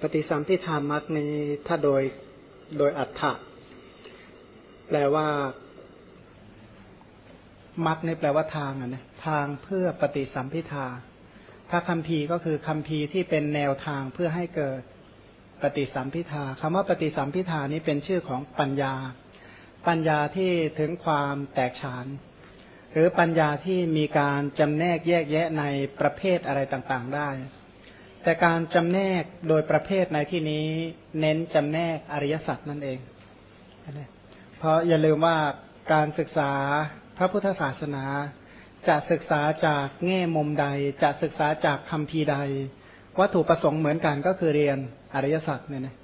ปฏิสัมพิธามักนี้ถ้าโดยโดยอัฏฐะแปลว่า มักในแปลว่าทางอะนะทางเพื่อปฏิสัมพิธาถ้าคำพีก็คือคำพีที่เป็นแนวทางเพื่อให้เกิดปฏิสัมพิธาคำว่าปฏิสัมพิธานี้เป็นชื่อของปัญญา ปัญญาที่ถึงความแตกฉาน หรือปัญญาที่มีการจำแนกแยกแยะในประเภทอะไรต่างๆได้ แต่การจำแนกโดยประเภทในที่นี้ เน้นจำแนกอริยสัจนั่นเอง เพราะอย่าลืมว่าการศึกษาพระพุทธศาสนา จะศึกษาจากแง่มุมใด จะศึกษาจากคำพีใด วัตถุประสงค์เหมือนกันก็คือเรียนอริยสัจเนี่ยนะ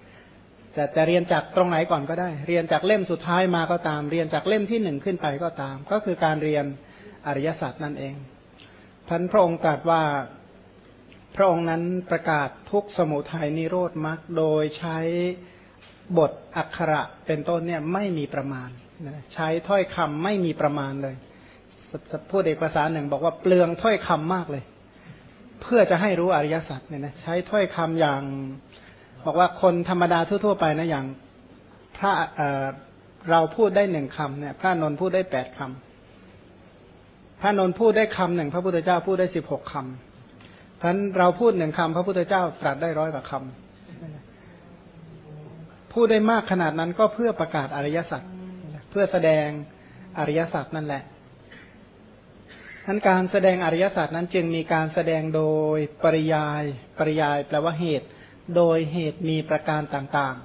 จะจะเรียนจากตรงไหนก่อนก็ได้ เรียนจากเล่มสุดท้ายมาก็ตาม เรียนจากเล่มที่หนึ่งขึ้นไปก็ตาม ก็คือการเรียนอริยสัจนั่นเองพันพระองค์ตรัสว่า พระองค์นั้นประกาศทุกสมุทัยนิโรธมรรคโดยใช้บทอักขระเป็นต้นเนี่ยไม่มีประมาณใช้ถ้อยคำไม่มีประมาณเลยพูดเอกภาษาหนึ่งบอกว่าเปลืองถ้อยคำมากเลย เพื่อจะให้รู้อริยสัจเนี่ยนะใช้ถ้อยคำอย่าง บอกว่าคนธรรมดาทั่ว ๆ ไปนะอย่างพระเเราพูดได้หนึ่งคำเนี่ย พระนนพูดได้แปดคำพระนนพูดได้คำหนึ่งพระพุทธเจ้าพูดได้สิบหกคำ เพราะเราพูดหนึ่งคำพระพุทธเจ้าตรัสได้ร้อยกว่าคำพูดได้มากขนาดนั้นก็เพื่อประกาศอริยสัจเพื่อแสดงอริยสัจนั่นแหละทั้นการแสดงอริยสัจนั้นจึงมีการแสดงโดยปริยาย ปริยายแปลว่าเหตุ โดยเหตุมีประการต่าง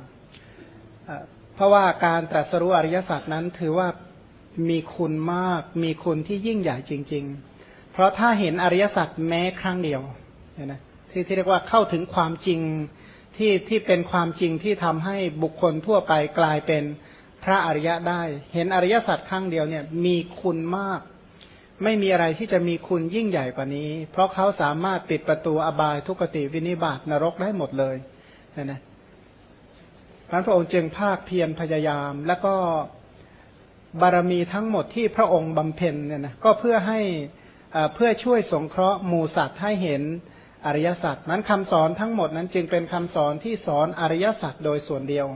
ๆ เพราะว่าการตรัสรู้อริยสัจนั้นถือว่ามีคุณมาก มีคุณที่ยิ่งใหญ่จริง ๆ เพราะถ้าเห็นอริยสัจแม้ครั้งเดียวเนี่ยนะที่ที่เรียกว่าเข้าถึงความจริงที่ที่เป็นความจริงที่ทำให้บุคคลทั่วไปกลายเป็นพระอริยะได้ เห็นอริยสัจครั้งเดียวเนี่ยมีคุณมาก ไม่มีอะไรที่จะมีคุณยิ่งใหญ่กว่านี้ เพราะเขาสามารถปิดประตูอบายทุกติวินิบาตนรกได้หมดเลยนะนะพระองค์จึงภาคเพียรพยายาม แล้วก็บารมีทั้งหมดที่พระองค์บำเพ็ญเนี่ยนะก็เพื่อให้ เพื่อช่วยสงเคราะห์หมูสัตว์ให้เห็นอริยสัจนั้นคำสอนทั้งหมดนั้นจึงเป็นคำสอนที่สอนอริยสัจโดยส่วนเดียว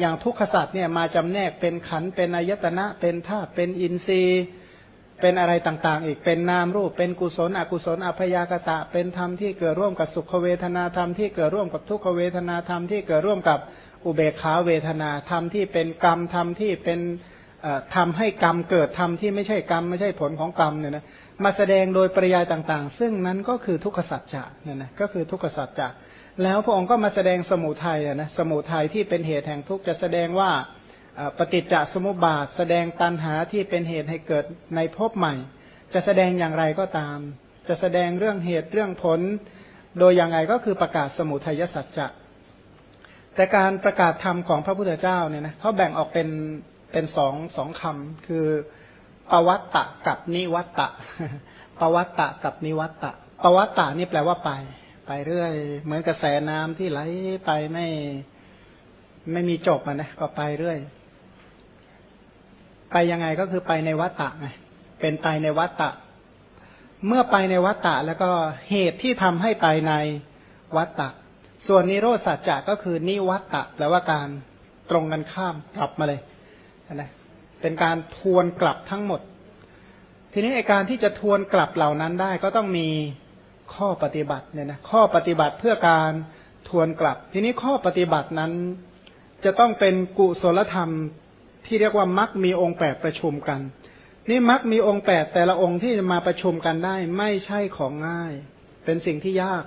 อย่างทุกขสัจเนี่ยมาจำแนกเป็นขันเป็นอายตนะ เป็นธาตุเป็นอินทรีย์ เป็นอะไรต่างๆ อีกเป็นนามรูป เป็นกุศล อกุศลอภยากตะ เป็นธรรมที่เกิดร่วมกับสุขเวทนาธรรมที่เกิดร่วมกับทุกขเวทนาธรรมที่เกิดร่วมกับอุเบกขาเวทนาธรรมที่เป็นกรรมธรรมที่เป็น ทำให้กรรมเกิดธรรมที่ไม่ใช่กรรม ไม่ใช่ผลของกรรมเนี่ยนะมาแสดงโดยปริยายต่างๆ ซึ่งนั้นก็คือทุกขสัจจะเนี่ยนะก็คือทุกขสัจจะแล้วพระองค์ก็มาแสดงสมุทัยนะสมุทัยที่เป็นเหตุแห่งทุกข์จะแสดงว่าปฏิจจสมุปบาท แสดงตัณหาที่เป็นเหตุให้เกิดในภพใหม่ จะแสดงอย่างไรก็ตาม จะแสดงเรื่องเหตุเรื่องผล โดยอย่างไรก็คือประกาศสมุทัยสัจจะแต่การประกาศธรรมของพระพุทธเจ้าเนี่ยนะเขาแบ่งออกเป็น เป็นสองสองคำคือปวัตตะกับนิวัตตะปวัตตะกับนิวัตตะปวัตตะนี่แปลว่าไป ไปเรื่อย เหมือนกระแสน้ำที่ไหลไปไม่ไม่มีจบอะนะก็ไปเรื่อย ไปยังไงก็คือไปในวัตตะไงเป็นไปในวัตตะ เมื่อไปในวัตตะ แล้วก็เหตุที่ทำให้ไปในวัตตะ ส่วนนิโรธสัจจะก็คือนิวัตตะแปลว่าการตรงกันข้ามกลับมาเลย นะเป็นการทวนกลับทั้งหมด ทีนี้การที่จะทวนกลับเหล่านั้นได้ก็ต้องมีข้อปฏิบัติเนี่ยนะข้อปฏิบัติเพื่อการทวนกลับ ทีนี้ข้อปฏิบัตินั้นจะต้องเป็นกุศลธรรมที่เรียกว่ามักมีองค์แปดประชุมกัน นี่มักมีองค์แปดแต่ละองค์ที่จะมาประชุมกันได้ ไม่ใช่ของง่าย เป็นสิ่งที่ยาก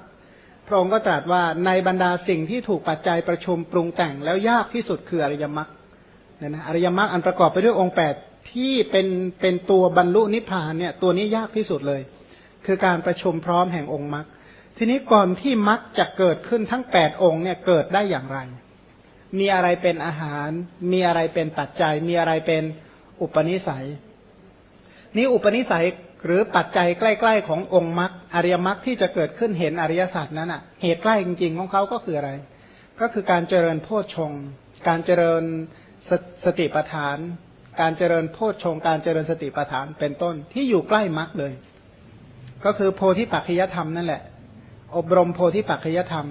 พระองค์ก็ตรัสว่าในบรรดาสิ่งที่ถูกปัจจัยประชุมปรุงแต่งแล้วยากที่สุดคืออริยมรรค เนี่ยนะอริยมรรคอันประกอบไปด้วยองค์แปดที่เป็นเป็นตัวบรรลุนิพพานเนี่ยตัวนี้ยากที่สุดเลย คือการประชุมพร้อมแห่งองค์มรรคทีนี้ก่อนที่มรรคจะเกิดขึ้นทั้งแปดองค์เนี่ยเกิดได้อย่างไร มีอะไรเป็นอาหาร มีอะไรเป็นปัจจัย มีอะไรเป็นอุปนิสัย นี่อุปนิสัยหรือปัจจัยใกล้ ๆ ขององค์มรรคอริยมรรคที่จะเกิดขึ้นเห็นอริยสัจนั้นอะ เหตุใกล้จริง ๆ ของเขาก็คืออะไร ก็คือการเจริญโพชฌงการเจริญ สสติปัฏฐาน การเจริญโพชฌงการเจริญสติปัฏฐานเป็นต้นที่อยู่ใกล้มรรคเลย ก็คือโพธิปัจจยธรรมนั่นแหละ อบรมโพธิปัจจยธรรม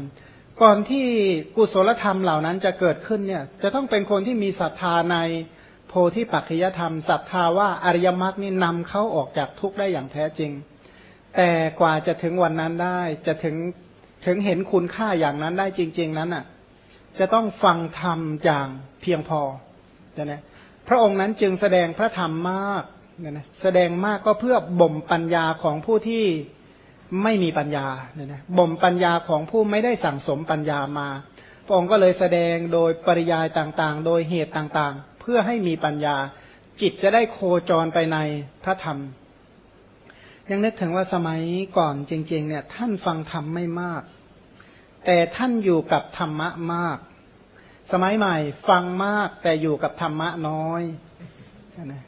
ก่อนที่กุศลธรรมเหล่านั้นจะเกิดขึ้นเนี่ย จะต้องเป็นคนที่มีศรัทธาในโพธิปัจจยธรรมศรัทธาว่าอริยมรรคนี่นำเขาออกจากทุกข์ได้อย่างแท้จริง แต่กว่าจะถึงวันนั้นได้จะถึงถึงเห็นคุณค่าอย่างนั้นได้จริง ๆนั้นอะ จะต้องฟังธรรมอย่าง พียงพอนะพระองค์นั้นจึงแสดงพระธรรมมากเนี่ยนะแสดงมากก็เพื่อบ่มปัญญาของผู้ที่ไม่มีปัญญาเนี่ยนะบ่มปัญญาของผู้ไม่ได้สั่งสมปัญญามา พระองค์ก็เลยแสดงโดยปริยายต่างๆ โดยเหตุต่างๆ เพื่อให้มีปัญญา จิตจะได้โคจรไปในพระธรรม ยังนึกถึงว่าสมัยก่อนจริง ๆ เนี่ย ท่านฟังธรรมไม่มาก แต่ท่านอยู่กับธรรมะมาก สมัยใหม่ ฟังมากแต่อยู่กับธรรมะน้อยนะ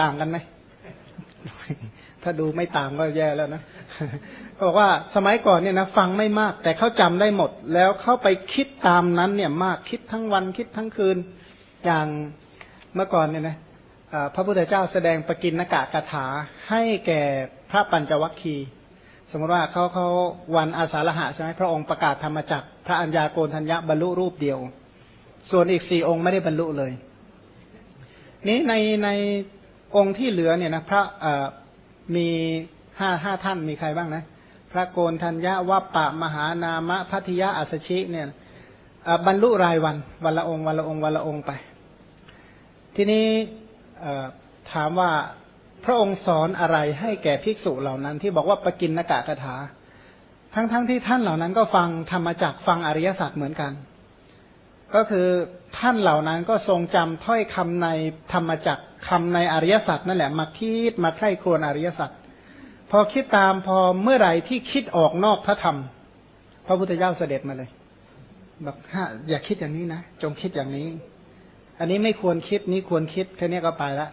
ต่างกันไหมถ้าดูไม่ต่างก็แย่แล้วนะบอกว่าสมัยก่อนเนี่ยนะฟังไม่มาก แต่เขาจำได้หมด แล้วเข้าไปคิดตามนั้น เนี่ยมากคิดทั้งวันคิดทั้งคืน อย่างเมื่อก่อนเนี่ยนะพระพุทธเจ้าแสดงปกินนกะกถาให้แก่พระปัญจวัคคีย์สมมติว่าเขาเขาวันอาสาฬหะใช่ไหมพระองค์ประกาศธรรมจักพระัญญาโกณทัญญะบรรลุรูปเดียว ส่วนอีกสี่องค์ไม่ได้บรรลุเลย นี้ในในองค์ที่เหลือเนี่ยนะพระมีห้าห้าท่านมีใครบ้างนะ พระโกนทัญญาวัปปะมหานามะพัทยาอัสชิเนี่ยบรรลุรายวันวันละองค์วันละองค์วันละองค์ไป ทีนี้ถามว่าพระองค์สอนอะไรให้แก่ภิกษุเหล่านั้น ที่บอกว่าปกินนกะกถา ทั้งๆทที่ท่านเหล่านั้นก็ฟังธรรมจักฟังอริยสัจเหมือนกัน ก็คือท่านเหล่านั้นก็ทรงจำถ้อยคำในธรรมจักคำในอริยสัจนั่นแหละมาคิดมาใคร่ครวญอริยสัจพอคิดตามพอเมื่อไหร่ที่คิดออกนอกพระธรรม พระพุทธเจ้าเสด็จมาเลยบอกฮะอย่าคิดอย่างนี้นะจงคิดอย่างนี้ อันนี้ไม่ควรคิดนี้ควรคิดแค่นี้ก็ไปละ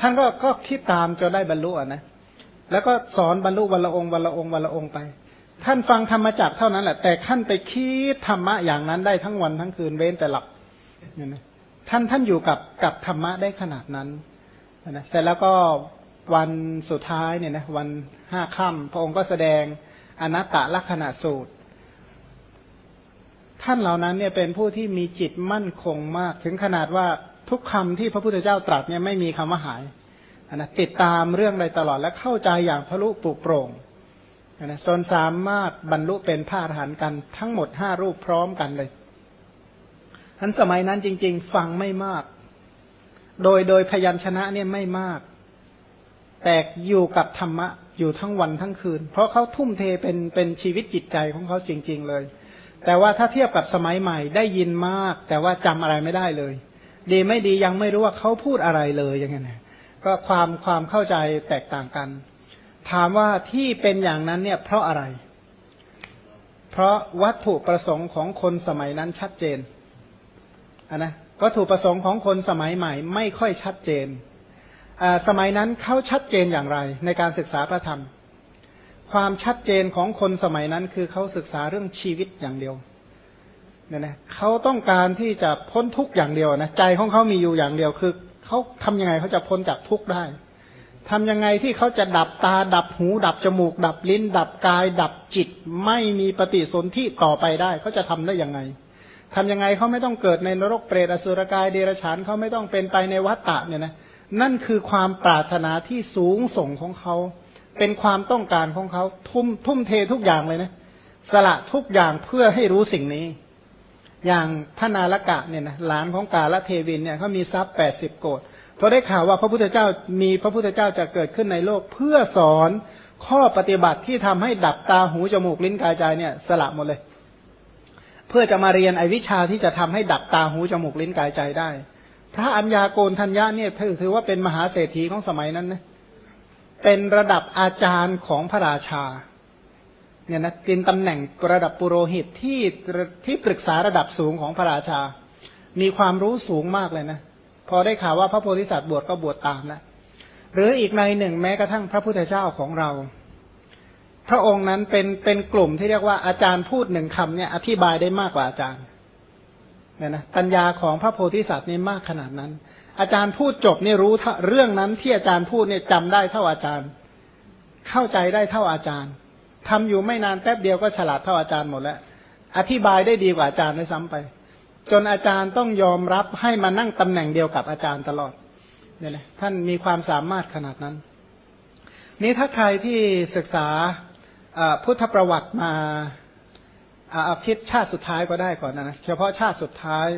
ท่านก็ก็คิดตามจนได้บรรลุอะนะแล้วก็สอนบรรลุวันละองค์วันละองค์วันละองค์ไป ท่านฟังธรรมจักเท่านั้นแหละ แต่ท่านไปคิดธรรมะอย่างนั้นได้ทั้งวันทั้งคืนเว้นแต่หลับท่านท่านอยู่กับกับธรรมะได้ขนาดนั้นนะเสร็จแล้วก็วันสุดท้ายเนี่ยนะวันห้าค่ำพระองค์ก็แสดงอนัตตลักษณะสูตร ท่านเหล่านั้นเนี่ยเป็นผู้ที่มีจิตมั่นคงมาก ถึงขนาดว่าทุกคำที่พระพุทธเจ้าตรัสเนี่ยไม่มีคำว่าหายนะติดตามเรื่องใดตลอดและเข้าใจอย่างทะลุปุโปร่ง นะจนสามารถบรรลุเป็นพระอรหันต์กันทั้งหมดห้ารูปพร้อมกันเลยทันสมัยนั้นจริง ๆ ฟังไม่มาก โดยโดยพยัญชนะเนี่ยไม่มาก แต่อยู่กับธรรมะอยู่ทั้งวันทั้งคืน เพราะเขาทุ่มเทเป็นเป็นชีวิตจิตใจของเขาจริง ๆ เลย แต่ว่าถ้าเทียบกับสมัยใหม่ได้ยินมาก แต่ว่าจำอะไรไม่ได้เลย ดีไม่ดียังไม่รู้ว่าเขาพูดอะไรเลยอย่างเงี้ยก็ความความเข้าใจแตกต่างกัน ถามว่าที่เป็นอย่างนั้นเนี่ยเพราะอะไร เพราะวัตถุประสงค์ของคนสมัยนั้นชัดเจนนนะวัตถุประสงค์ของคนสมัยใหม่ ไม่ค่อยชัดเจน สมัยนั้นเขาชัดเจนอย่างไร ในการศึกษาพระธรรม ความชัดเจนของคนสมัยนั้นคือเขาศึกษาเรื่องชีวิตอย่างเดียวเนี่ยนะเขาต้องการที่จะพ้นทุกข์อย่างเดียวนะใจของเขามีอยู่อย่างเดียวคือเขาทำยังไงเขาจะพ้นจากทุกข์ได้ ทำยังไงที่เขาจะดับตาดับหู ดับจมูก ดับลิ้น ดับกาย ดับจิต ไม่มีปฏิสนธิต่อไปได้ เขาจะทำได้ยังไงทำยังไงเขาไม่ต้องเกิดในนรกเปรตอสุรกายเดรัจฉานเขาไม่ต้องเป็นไปในวัฏฏะเนี่ยนะนั่นคือความปรารถนาที่สูงส่งของเขา เป็นความต้องการของเขาทุ่มทุ่มเททุกอย่างเลยนะสละทุกอย่างเพื่อให้รู้สิ่งนี้ อย่างพระนาลกะเนี่ยนะหลานของกาละเทวินเนี่ยเขามีทรัพย์แปดสิบโกด พอได้ข่าวว่าพระพุทธเจ้ามีพระพุทธเจ้าจะเกิดขึ้นในโลก เพื่อสอนข้อปฏิบัติที่ทำให้ดับตาหูจมูกลิ้นกายใจเนี่ยสละหมดเลย เพื่อจะมาเรียนไอวิชาที่จะทำให้ดับตาหูจมูกลิ้นกายใจได้ พระอัญญาโกณทัญญาเนี่ยถือถือว่าเป็นมหาเศรษฐีของสมัยนั้นนะเป็นระดับอาจารย์ของพระราชาเนี่ยนะเป็นตำแหน่งระดับปุโรหิตที่ที่ปรึกษาระดับสูงของพระราชา มีความรู้สูงมากเลยนะ พอได้ข่าวว่าพระโพธิสัตว์บวชก็บวชตามแล้วหรืออีกในหนึ่งแม้กระทั่งพระพุทธเจ้าของเรา พระองค์นั้นเป็นเป็นกลุ่มที่เรียกว่าอาจารย์พูดหนึ่งคำเนี่ยอธิบายได้มากกว่าอาจารย์เนี่ยนะปัญญาของพระโพธิสัตว์นี่มากขนาดนั้น อาจารย์พูดจบนี่รู้เรื่องนั้นที่อาจารย์พูดเนี่ยจำได้เท่าอาจารย์ เข้าใจได้เท่าอาจารย์ทำอยู่ไม่นานแป๊บเดียวก็ฉลาดเท่าอาจารย์หมดแล้วอธิบายได้ดีกว่าอาจารย์ด้วยซ้ำไป จนอาจารย์ต้องยอมรับให้มานั่งตำแหน่งเดียวกับอาจารย์ตลอดเนี่ยนะท่านมีความสามารถขนาดนั้น นี้ถ้าใครที่ศึกษาพุทธประวัติมาอาคิดชาติสุดท้ายก็ได้ก่อนนะเฉพาะชาติสุดท้าย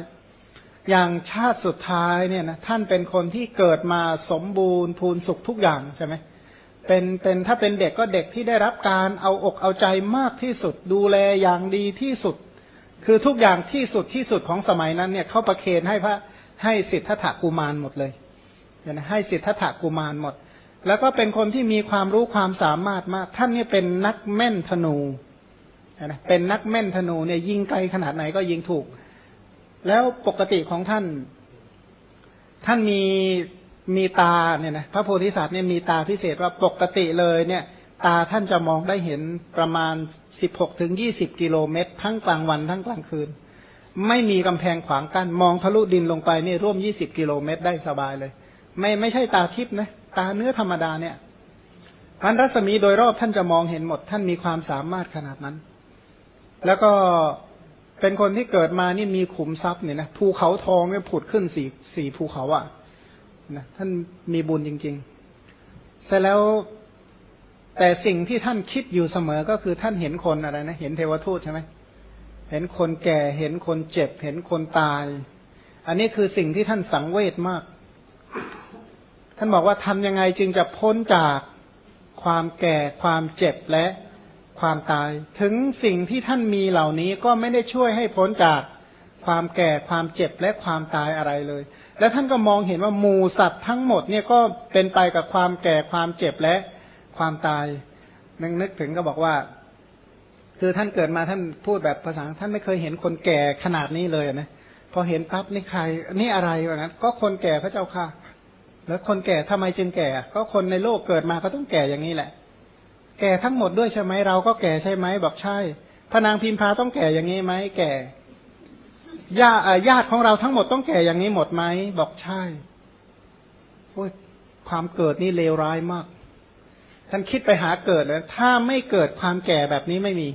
อย่างชาติสุดท้ายเนี่ยนะท่านเป็นคนที่เกิดมาสมบูรณ์พูนสุขทุกอย่างใช่ไหมเป็นเป็นถ้าเป็นเด็กก็เด็กที่ได้รับการเอาอกเอาใจมากที่สุด ดูแลอย่างดีที่สุด คือทุกอย่างที่สุดที่สุดของสมัยนั้นเนี่ยเขาประเคนให้พระให้สิทธัตถกุมารหมดเลยนะให้สิทธัตถกุมารหมด แล้วก็เป็นคนที่มีความรู้ความสามารถมาก ท่านนี่เป็นนักแม่นธนูนะเป็นนักแม่นธนูเนี่ยยิงไกลขนาดไหนก็ยิงถูก แล้วปกติของท่าน ท่านมีมีตาเนี่ยนะพระโพธิสัตว์เนี่ยมีตาพิเศษว่าปกติเลยเนี่ย ตาท่านจะมองได้เห็นประมาณสิบหกถึงยี่สิบกิโลเมตร ทั้งกลางวันทั้งกลางคืน ไม่มีกำแพงขวางกัน้นมองทะลุดินลงไปนี่ร่วมยี่สิบกิโลเมตรได้สบายเลย ไม่ไม่ใช่ตาทิพย์นะตาเนื้อธรรมดาเนี่ยพันรัศมีโดยรอบท่านจะมองเห็นหมด ท่านมีความสามารถขนาดนั้น แล้วก็เป็นคนที่เกิดมานี่มีขุมทรัพย์เนี่ยนะภูเขาทองเนี่ยผุดขึ้นสี่สี่ภูเขาอะ่ะนะท่านมีบุญจริง ๆ เสร็จแล้ว แต่สิ่งที่ท่านคิดอยู่เสมอก็คือท่านเห็นคนอะไรนะ เห็นเทวทูตใช่ไหมเห็นคนแก่เห็นคนเจ็บ เห็นคนตาย อันนี้คือสิ่งที่ท่านสังเวชมาก ท่านบอกว่าทำยังไงจึงจะพ้นจากความแก่ความเจ็บและความตาย ถึงสิ่งที่ท่านมีเหล่านี้ก็ไม่ได้ช่วยให้พ้นจากความแก่ความเจ็บและความตายอะไรเลย แล้วท่านก็มองเห็นว่าหมูสัตว์ทั้งหมดเนี่ยก็เป็นไปกับความแก่ความเจ็บและ ความตายนึกนึกถึงก็บอกว่า คือท่านเกิดมาท่านพูดแบบภาษาท่านไม่เคยเห็นคนแก่ขนาดนี้เลยนะพอเห็นปั๊บนี่ใคร นี่อะไรวะงั้นก็คนแก่พระเจ้าค่ะ แล้วคนแก่ทำไมจึงแก่ ก็คนในโลกเกิดมาก็ต้องแก่อย่างนี้แหละ แก่ทั้งหมดด้วยใช่ไหมเราก็แก่ใช่ไหมบอกใช่พระนางพิมพาต้องแก่อย่างนี้ไหมแก่ญาญาติของเราทั้งหมดต้องแก่อย่างนี้หมดไหมบอกใช่โอ้ยความเกิดนี่เลวร้ายมาก ท่านคิดไปหาเกิดเลยถ้าไม่เกิดความแก่แบบนี้ไม่มี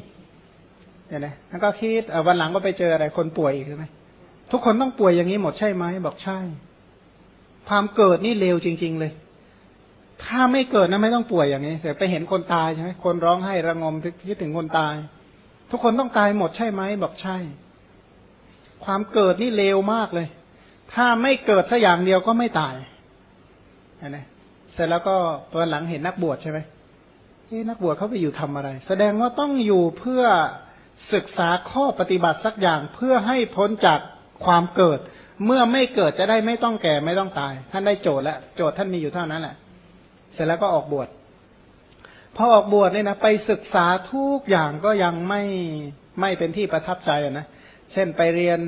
เห็นไหมท่านก็คิดวันหลังก็ไปเจออะไรคนป่วยอีกใช่ไหมทุกคนต้องป่วยอย่างนี้หมดใช่ไหมบอกใช่ ความเกิดนี่เลวจริง ๆ เลย ถ้าไม่เกิดนะไม่ต้องป่วยอย่างนี้แต่ไปเห็นคนตายใช่ไหมคนร้องไห้ระงมคิดถึงคนตาย ทุกคนต้องตายหมดใช่ไหมบอกใช่ ความเกิดนี่เลวมากเลย ถ้าไม่เกิดสักอย่างเดียวก็ไม่ตายนะ เสร็จแล้วก็ตัวหลังเห็นนักบวชใช่ไหมนักบวชเขาไปอยู่ทำอะไร แสดงว่าต้องอยู่เพื่อศึกษาข้อปฏิบัติสักอย่างเพื่อให้พ้นจากความเกิด เมื่อไม่เกิดจะได้ไม่ต้องแก่ไม่ต้องตาย ท่านได้โจทย์แล้วโจทย์ท่านมีอยู่เท่านั้นแหละเสร็จแล้วก็ออกบวชพอออกบวชเนี่ยนะไปศึกษาทุกอย่างก็ยังไม่ไม่เป็นที่ประทับใจนะเช่นไปเรียน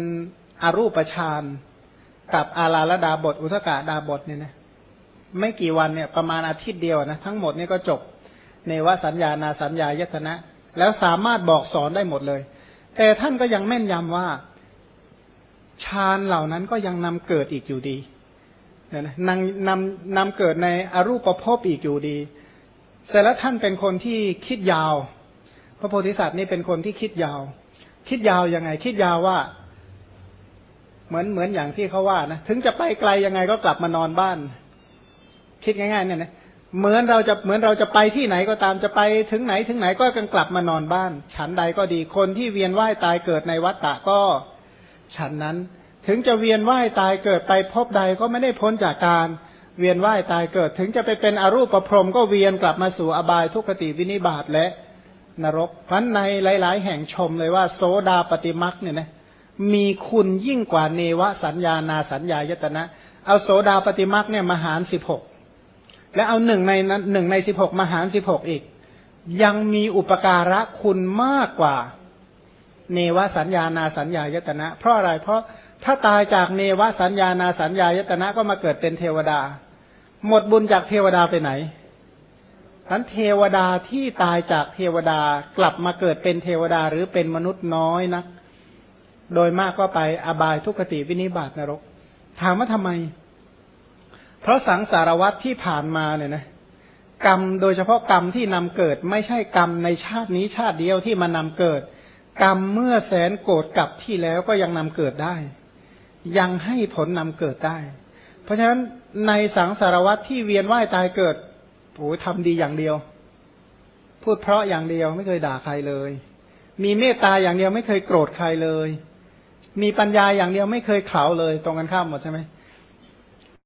อรูปฌานกับอาลาลดาบท อุทกาดาบทเนี่ยนะ ไม่กี่วันเนี่ยประมาณอาทิตย์เดียวนะทั้งหมดนี่ก็จบในว่าสัญญานาสัญญายตนะ แล้วสามารถบอกสอนได้หมดเลย แต่ท่านก็ยังแม่นยำว่าฌานเหล่านั้นก็ยังนำเกิดอีกอยู่ดีนี่นะนำนำนำเกิดในอรูปภพอีกอยู่ดีแต่แล้วท่านเป็นคนที่คิดยาว พระโพธิสัตว์นี่เป็นคนที่คิดยาว คิดยาวยังไง คิดยาวว่า เหมือนเหมือนอย่างที่เขาว่านะถึงจะไปไกลยังไงก็กลับมานอนบ้าน คิดง่ายๆเนี่ยนะเหมือนเราจะเหมือนเราจะไปที่ไหนก็ตามจะไปถึงไหนถึงไหนก็กันกลับมานอนบ้าน ฉันใดก็ดีคนที่เวียนว่ายตายเกิดในวัฏฏะก็ฉันนั้น ถึงจะเวียนว่ายตายเกิดไปพบใดก็ไม่ได้พ้นจากการเวียนว่ายตายเกิด ถึงจะไปเป็นอรูปประพรมก็เวียนกลับมาสู่อบายทุกขติวินิบาตและนรกพันในหลาย ๆ แห่งชมเลยว่าโสดาปฏิมักเนี่ยนะมีคุณยิ่งกว่าเนวสัญญานาสัญญายตนะ เอาโสดาปฏิมักเนี่ยมาหารสิบหก และเอาหนึ่งในนั้นหนึ่งในสิบหกมาหารสิบหกอีก ยังมีอุปการะคุณมากกว่า เนวสัญญานาสัญญายตนะ เพราะอะไรเพราะถ้าตายจากเนวสัญญานาสัญญายตนะก็มาเกิดเป็นเทวดา หมดบุญจากเทวดาไปไหนนั้นเทวดาที่ตายจากเทวดากลับมาเกิดเป็นเทวดาหรือเป็นมนุษย์น้อยนะ โดยมากก็ไปอบายทุกขติวินิบาตนรก ถามว่าทำไม เพราะสังสารวัตที่ผ่านมาเนี่ยนะกรรมโดยเฉพาะกรรมที่นำเกิด ไม่ใช่กรรมในชาตินี้ชาติเดียวที่มานำเกิด กรรมเมื่อแสนโกรธกับที่แล้วก็ยังนำเกิดได้ ยังให้ผลนำเกิดได้ เพราะฉะนั้นในสังสารวัตที่เวียนว่ายตายเกิดโอ้ทำดีอย่างเดียว พูดเพราะอย่างเดียวไม่เคยด่าใครเลย มีเมตตาอย่างเดียวไม่เคยโกรธใครเลย มีปัญญาอย่างเดียวไม่เคยเข่าเลย ตรงกันข้ามหมดใช่ไหม